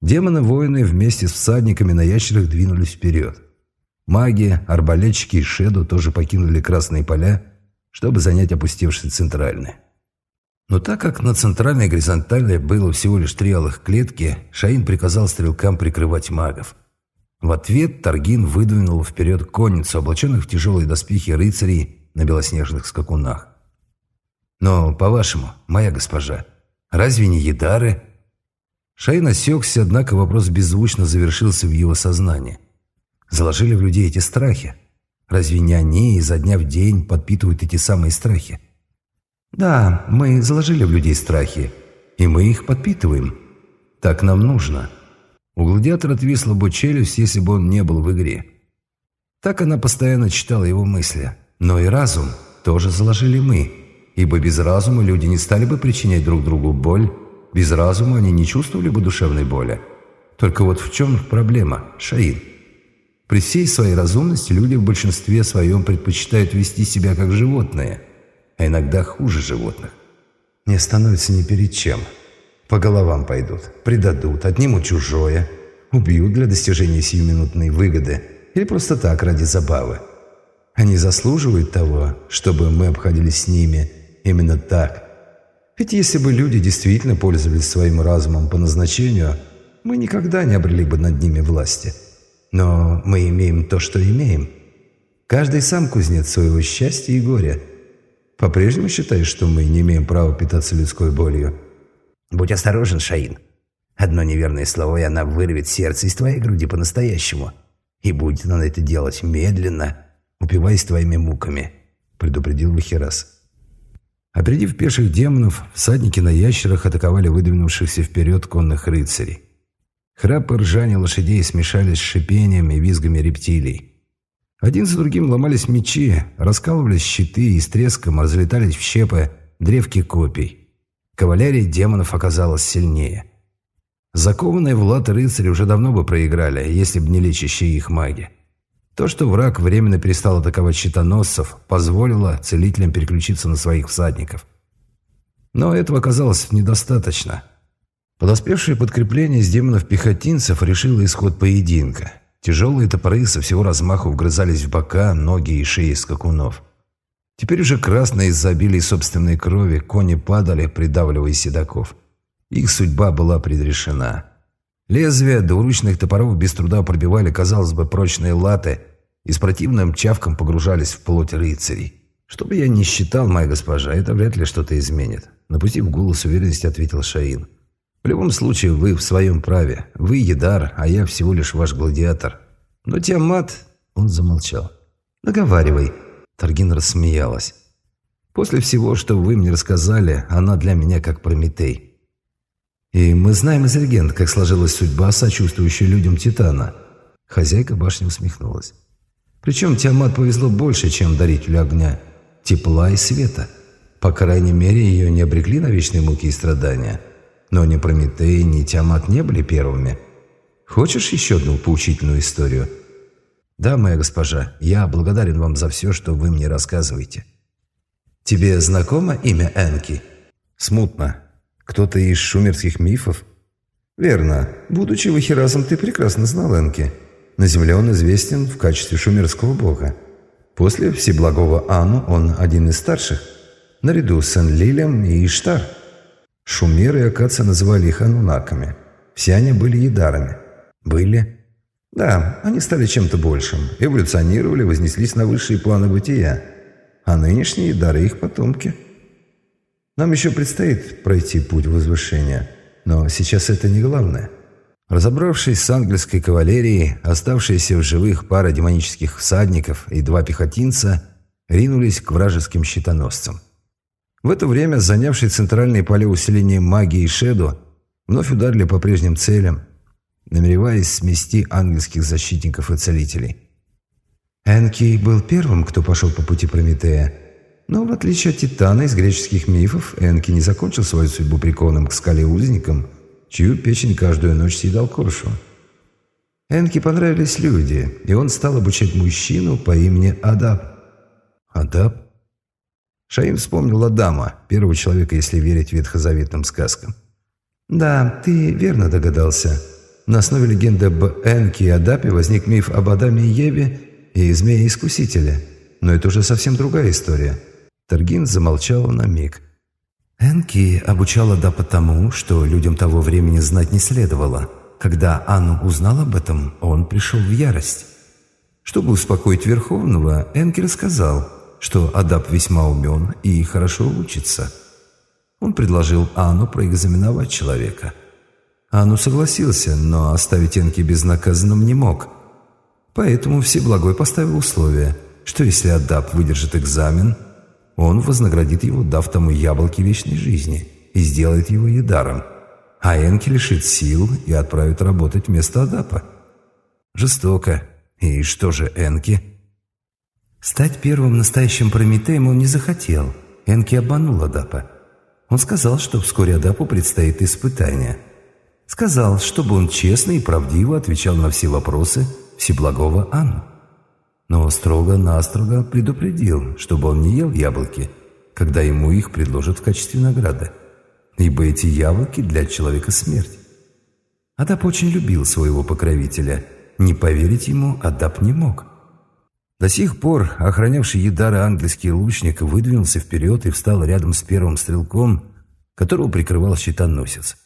Демоны-воины вместе с всадниками на ящерах двинулись вперед. Маги, арбалетчики и Шеду тоже покинули красные поля, чтобы занять опустевшие центральные. Но так как на центральной горизонтали было всего лишь три алых клетки, Шаин приказал стрелкам прикрывать магов. В ответ Таргин выдвинул вперед конницу, облаченных в тяжелые доспехи рыцарей на белоснежных скакунах. «Но, по-вашему, моя госпожа, разве не едары?» Шаин осекся, однако вопрос беззвучно завершился в его сознании. Заложили в людей эти страхи. Разве не они изо дня в день подпитывают эти самые страхи? Да, мы заложили в людей страхи, и мы их подпитываем. Так нам нужно. У гладиатора отвисла бы челюсть, если бы он не был в игре. Так она постоянно читала его мысли. Но и разум тоже заложили мы, ибо без разума люди не стали бы причинять друг другу боль, без разума они не чувствовали бы душевной боли. Только вот в чем проблема, Шаин? При всей своей разумности люди в большинстве своем предпочитают вести себя как животные – а иногда хуже животных. Не остановятся ни перед чем. По головам пойдут, предадут, отнимут чужое, убьют для достижения сиюминутной выгоды или просто так, ради забавы. Они заслуживают того, чтобы мы обходились с ними именно так. Ведь если бы люди действительно пользовались своим разумом по назначению, мы никогда не обрели бы над ними власти. Но мы имеем то, что имеем. Каждый сам кузнец своего счастья и горя – по-прежнему считаешь, что мы не имеем права питаться людской болью? Будь осторожен, Шаин. Одно неверное слово, и она вырвет сердце из твоей груди по-настоящему. И будет она это делать медленно, упиваясь твоими муками, предупредил Вахирас. Опередив пеших демонов, всадники на ящерах атаковали выдвинувшихся вперед конных рыцарей. Храп и ржание лошадей смешались с шипением и визгами рептилий. Один за другим ломались мечи, раскалывались щиты и с треском разлетались в щепы древки копий. Кавалерия демонов оказалась сильнее. Закованные в латы рыцари уже давно бы проиграли, если бы не лечащие их маги. То, что враг временно перестал атаковать щитоносцев, позволило целителям переключиться на своих всадников. Но этого оказалось недостаточно. Подоспевшее подкрепление из демонов-пехотинцев решило исход поединка – Тяжелые топоры со всего размаху вгрызались в бока, ноги и шеи скакунов. Теперь уже красные из-за обилия собственной крови кони падали, придавливая седаков. Их судьба была предрешена. Лезвия двуручных топоров без труда пробивали, казалось бы, прочные латы и с противным чавком погружались в плоть рыцарей. «Что бы я ни считал, моя госпожа, это вряд ли что-то изменит», напустив голос уверенности, ответил Шаин. В любом случае, вы в своем праве. Вы Едар, а я всего лишь ваш гладиатор. Но Тиамат...» Он замолчал. «Договаривай». Таргин рассмеялась. «После всего, что вы мне рассказали, она для меня как Прометей. И мы знаем из легенд, как сложилась судьба, сочувствующая людям Титана». Хозяйка башни усмехнулась. «Причем Тиамат повезло больше, чем дарителю огня, тепла и света. По крайней мере, ее не обрекли на вечные муки и страдания». Но ни Прометей, ни Тиамат не были первыми. Хочешь еще одну поучительную историю? Да, моя госпожа, я благодарен вам за все, что вы мне рассказываете. Тебе знакомо имя Энки? Смутно. Кто-то из шумерских мифов? Верно. Будучи вахирасом, ты прекрасно знал Энки. На земле он известен в качестве шумерского бога. После Всеблагого Ану он один из старших, наряду с Энлилем и Иштар – Шумеры и Акация называли их анунаками. Все они были едарами. Были? Да, они стали чем-то большим, эволюционировали, вознеслись на высшие планы бытия. А нынешние едары их потомки. Нам еще предстоит пройти путь возвышения, но сейчас это не главное. Разобравшись с ангельской кавалерией, оставшиеся в живых пара демонических всадников и два пехотинца ринулись к вражеским щитоносцам. В это время занявшие центральные поля усиления магии Шеду вновь ударили по прежним целям, намереваясь смести ангельских защитников и целителей. Энки был первым, кто пошел по пути Прометея, но в отличие от Титана из греческих мифов, Энки не закончил свою судьбу прикованным к скале узником, чью печень каждую ночь съедал коршу. Энки понравились люди, и он стал обучать мужчину по имени Адаб. Адаб? Шаим вспомнил Адама, первого человека, если верить ветхозаветным сказкам. «Да, ты верно догадался. На основе легенды об Энке и Адапе возник миф об Адаме и Еве и Змее-искусителе. Но это уже совсем другая история». Таргин замолчал на миг. Энки обучал Адапа тому, что людям того времени знать не следовало. Когда Анну узнал об этом, он пришел в ярость. Чтобы успокоить Верховного, Энки рассказал, что Адап весьма умен и хорошо учится – он предложил Анну проэкзаменовать человека. Анну согласился, но оставить Энки безнаказанным не мог. Поэтому Всеблагой поставил условие, что если Адап выдержит экзамен, он вознаградит его, дав тому яблоки вечной жизни, и сделает его едаром. А Энки лишит сил и отправит работать вместо Адапа. Жестоко. И что же Энки? Стать первым настоящим Прометеем он не захотел. Энки обманул Адапа. Он сказал, что вскоре Адапу предстоит испытание. Сказал, чтобы он честно и правдиво отвечал на все вопросы Всеблагого Анну. Но строго-настрого предупредил, чтобы он не ел яблоки, когда ему их предложат в качестве награды. Ибо эти яблоки для человека смерть. Адап очень любил своего покровителя. Не поверить ему Адап не мог. До сих пор охранявший Едара ангельский лучник выдвинулся вперед и встал рядом с первым стрелком, которого прикрывал щитоносец.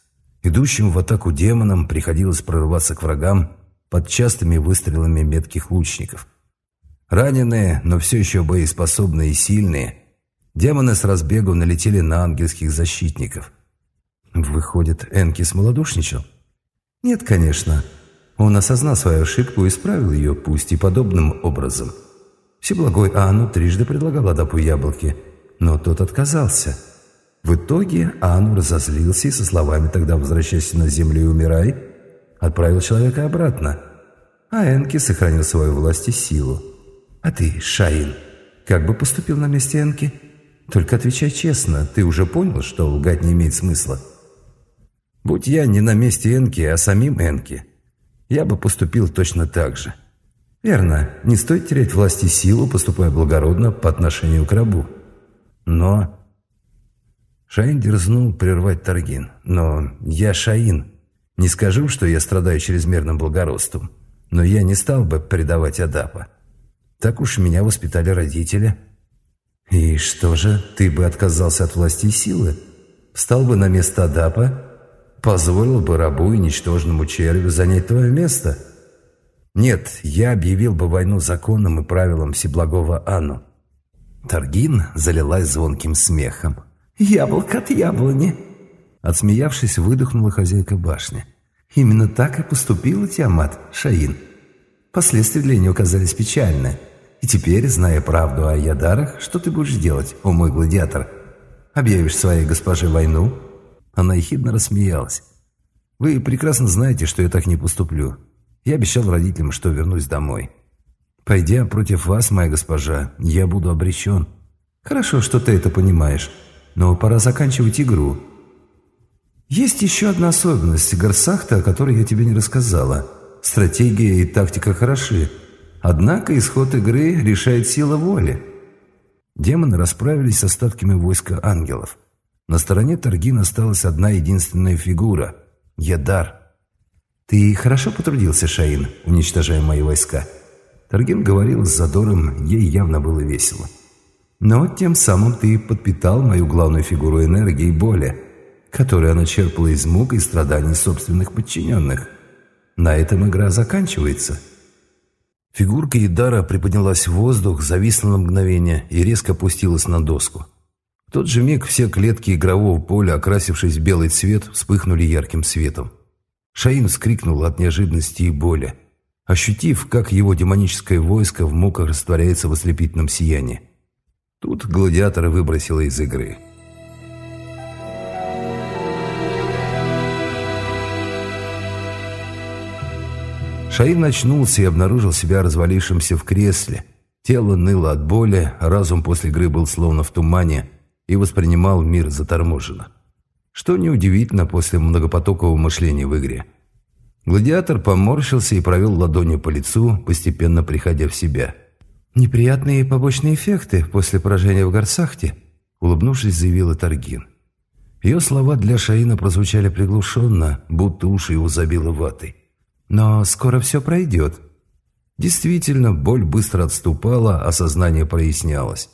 Идущим в атаку демонам приходилось прорываться к врагам под частыми выстрелами метких лучников. Раненые, но все еще боеспособные и сильные, демоны с разбегу налетели на ангельских защитников. Выходит, Энки смолодушничал? Нет, конечно. Он осознал свою ошибку и исправил ее, пусть и подобным образом – Всеблагой Анну трижды предлагал Адапу яблоки, но тот отказался. В итоге Анну разозлился и со словами «тогда возвращайся на землю и умирай» отправил человека обратно. А Энки сохранил свою власть и силу. А ты, Шаин, как бы поступил на месте Энки? Только отвечай честно, ты уже понял, что лгать не имеет смысла? Будь я не на месте Энки, а самим Энки, я бы поступил точно так же. Верно, не стоит терять власть и силу, поступая благородно по отношению к рабу. Но... Шаин дерзнул прервать Таргин. Но я Шаин. Не скажу, что я страдаю чрезмерным благородством. Но я не стал бы предавать Адапа. Так уж меня воспитали родители. И что же, ты бы отказался от власти и силы? Встал бы на место Адапа? Позволил бы рабу и ничтожному червю занять твое место?» Нет, я объявил бы войну законам и правилам Всеблагого Анну. Таргин залилась звонким смехом. «Яблоко от яблони!» Отсмеявшись, выдохнула хозяйка башни. «Именно так и поступила Тиамат, Шаин. Последствия для нее оказались печальны. И теперь, зная правду о Ядарах, что ты будешь делать, о мой гладиатор? Объявишь своей госпоже войну?» Она ехидно рассмеялась. «Вы прекрасно знаете, что я так не поступлю. Я обещал родителям, что вернусь домой. Пойдя против вас, моя госпожа, я буду обречен. Хорошо, что ты это понимаешь, но пора заканчивать игру. Есть еще одна особенность Гарсахта, о которой я тебе не рассказала. Стратегия и тактика хороши, однако исход игры решает сила воли. Демоны расправились с остатками войска ангелов. На стороне Таргин осталась одна единственная фигура – Ядар – «Ты хорошо потрудился, Шаин, уничтожая мои войска». Тарген говорил с задором, ей явно было весело. «Но тем самым ты подпитал мою главную фигуру энергии и боли. которые она черпала из мук и страданий собственных подчиненных. На этом игра заканчивается. Фигурка Идара приподнялась в воздух, зависла на мгновение и резко опустилась на доску. В тот же миг все клетки игрового поля, окрасившись в белый цвет, вспыхнули ярким светом. Шаин вскрикнул от неожиданности и боли, ощутив, как его демоническое войско в муках растворяется в ослепительном сиянии. Тут гладиатора выбросило из игры. Шаин очнулся и обнаружил себя развалившимся в кресле. Тело ныло от боли, разум после игры был словно в тумане и воспринимал мир заторможенно. Что неудивительно после многопотокового мышления в игре. Гладиатор поморщился и провел ладонью по лицу, постепенно приходя в себя. «Неприятные побочные эффекты после поражения в Гарсахте», улыбнувшись, заявила Таргин. Ее слова для Шаина прозвучали приглушенно, будто уши его забило ватой. Но скоро все пройдет. Действительно, боль быстро отступала, а сознание прояснялось.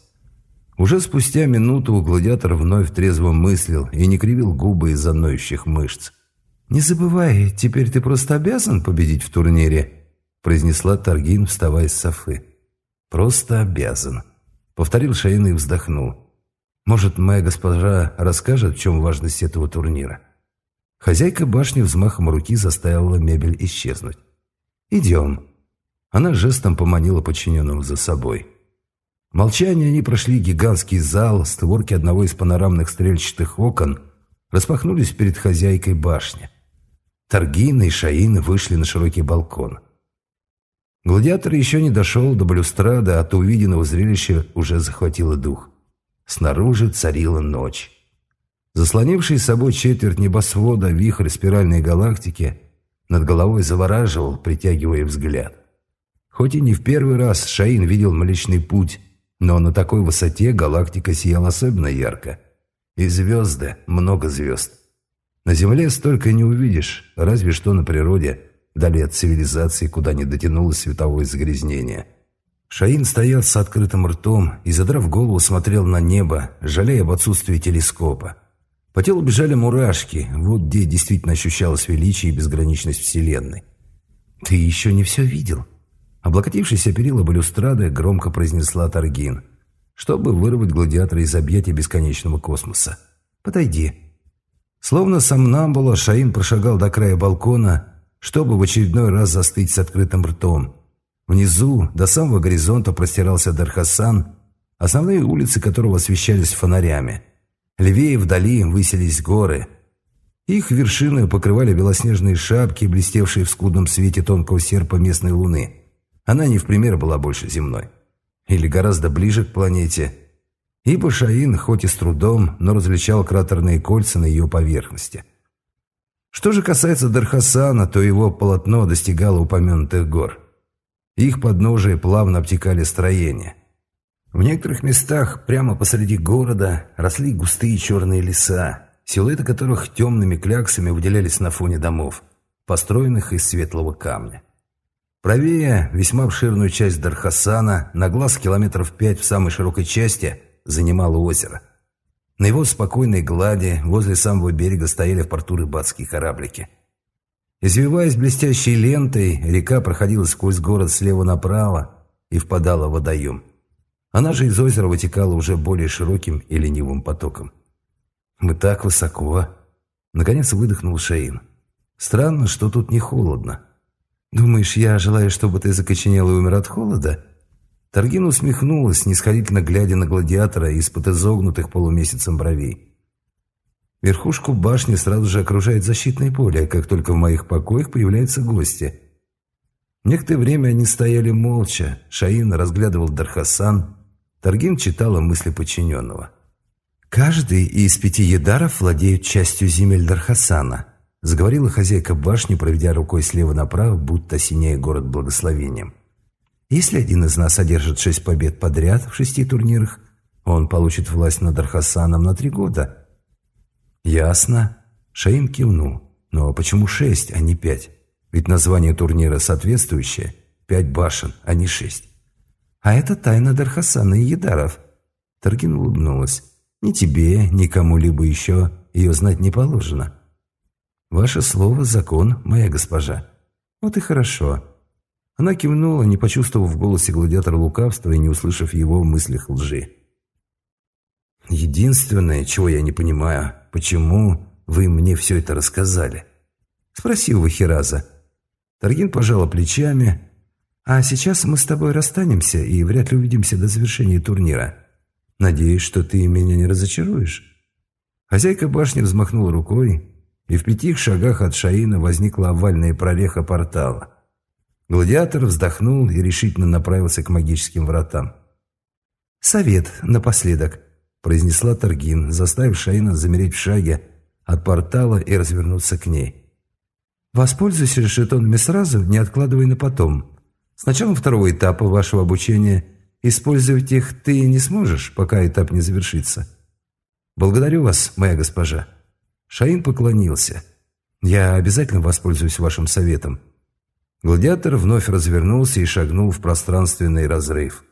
Уже спустя минуту гладиатор вновь трезво мыслил и не кривил губы из-за ноющих мышц. «Не забывай, теперь ты просто обязан победить в турнире», произнесла Таргин, вставая с софы. «Просто обязан», — повторил Шаин и вздохнул. «Может, моя госпожа расскажет, в чем важность этого турнира?» Хозяйка башни взмахом руки заставила мебель исчезнуть. «Идем». Она жестом поманила подчиненного за собой. Молчание они прошли гигантский зал, створки одного из панорамных стрельчатых окон распахнулись перед хозяйкой башни. Торгина и Шаина вышли на широкий балкон. Гладиатор еще не дошел до балюстрады, а от увиденного зрелища уже захватило дух. Снаружи царила ночь. Заслонивший собой четверть небосвода вихрь спиральной галактики над головой завораживал, притягивая взгляд. Хоть и не в первый раз Шаин видел Млечный Путь, но на такой высоте галактика сияла особенно ярко. И звезды, много звезд. На Земле столько не увидишь, разве что на природе, дали от цивилизации, куда не дотянулось световое загрязнение. Шаин стоял с открытым ртом и, задрав голову, смотрел на небо, жалея об отсутствии телескопа. По телу бежали мурашки, вот где действительно ощущалось величие и безграничность Вселенной. «Ты еще не все видел?» Облокотившись перила балюстрады, громко произнесла Таргин, чтобы вырвать гладиатора из объятия бесконечного космоса. «Подойди». Словно сам Намбула, Шаин прошагал до края балкона, чтобы в очередной раз застыть с открытым ртом. Внизу, до самого горизонта, простирался Дархасан, основные улицы которого освещались фонарями – Левее вдали высились горы. Их вершины покрывали белоснежные шапки, блестевшие в скудном свете тонкого серпа местной луны. Она не в пример была больше земной. Или гораздо ближе к планете. Ибо Шаин, хоть и с трудом, но различал кратерные кольца на ее поверхности. Что же касается Дархасана, то его полотно достигало упомянутых гор. Их подножие плавно обтекали строения. В некоторых местах прямо посреди города росли густые черные леса, силуэты которых темными кляксами выделялись на фоне домов, построенных из светлого камня. Правее, весьма обширную часть Дархасана, на глаз километров пять в самой широкой части, занимало озеро. На его спокойной глади возле самого берега стояли в порту рыбацкие кораблики. Извиваясь блестящей лентой, река проходила сквозь город слева направо и впадала в водоем – она же из озера вытекала уже более широким и ленивым потоком. «Мы так высоко!» Наконец выдохнул Шейн. «Странно, что тут не холодно. Думаешь, я желаю, чтобы ты закоченел и умер от холода?» Таргин усмехнулась, нисходительно глядя на гладиатора из-под изогнутых полумесяцем бровей. Верхушку башни сразу же окружает защитное поле, как только в моих покоях появляются гости. Некоторое время они стояли молча. Шаин разглядывал Дархасан, Таргин читала мысли подчиненного. «Каждый из пяти едаров владеет частью земель Дархасана», заговорила хозяйка башни, проведя рукой слева направо, будто синяя город благословением. «Если один из нас одержит шесть побед подряд в шести турнирах, он получит власть над Дархасаном на три года». «Ясно». Шаин кивнул. «Но почему шесть, а не пять? Ведь название турнира соответствующее. Пять башен, а не шесть». А это тайна Дархасана и Едаров. Таргин улыбнулась. Ни тебе, ни кому-либо еще ее знать не положено. Ваше слово – закон, моя госпожа. Вот и хорошо. Она кивнула, не почувствовав в голосе гладиатора лукавства и не услышав его в мыслях лжи. «Единственное, чего я не понимаю, почему вы мне все это рассказали?» Спросил Вахираза. Таргин пожала плечами. «А сейчас мы с тобой расстанемся и вряд ли увидимся до завершения турнира. Надеюсь, что ты меня не разочаруешь». Хозяйка башни взмахнула рукой, и в пяти шагах от Шаина возникла овальная прореха портала. Гладиатор вздохнул и решительно направился к магическим вратам. «Совет напоследок», — произнесла Таргин, заставив Шаина замереть в шаге от портала и развернуться к ней. «Воспользуйся решетонами сразу, не откладывай на потом. С началом второго этапа вашего обучения использовать их ты не сможешь, пока этап не завершится. Благодарю вас, моя госпожа». Шаин поклонился. «Я обязательно воспользуюсь вашим советом». Гладиатор вновь развернулся и шагнул в пространственный разрыв.